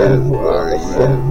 I am.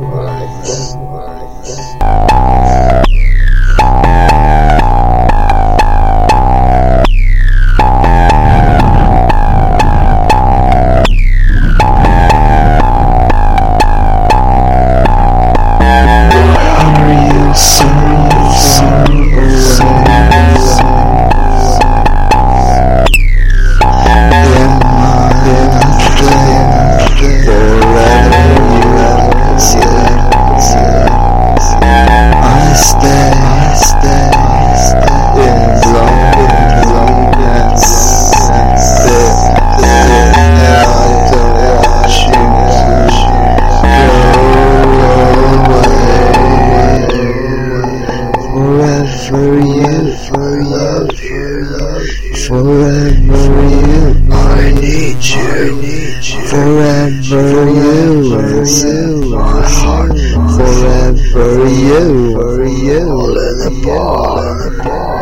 forever you, you, my heart, forever you, you, in the bar.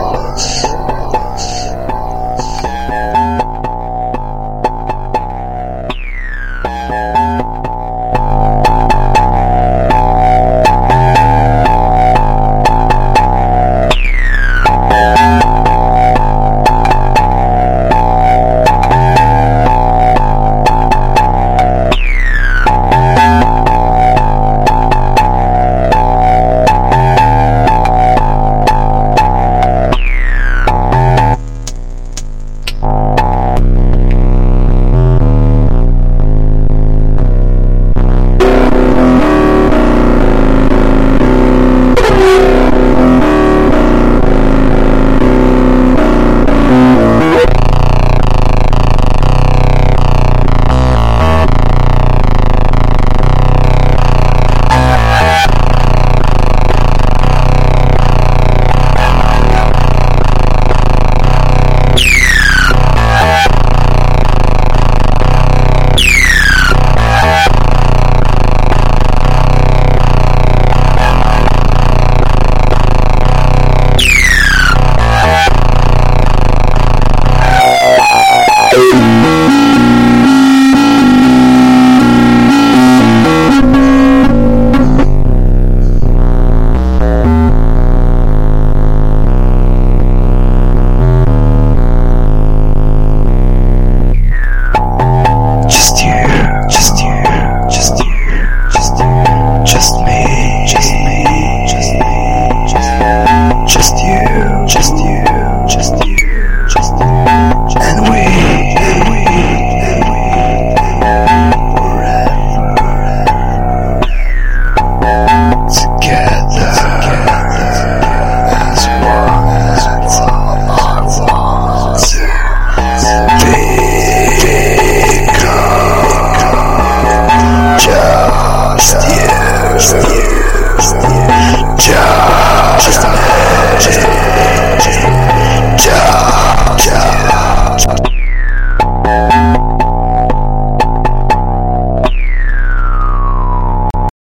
Gotcha.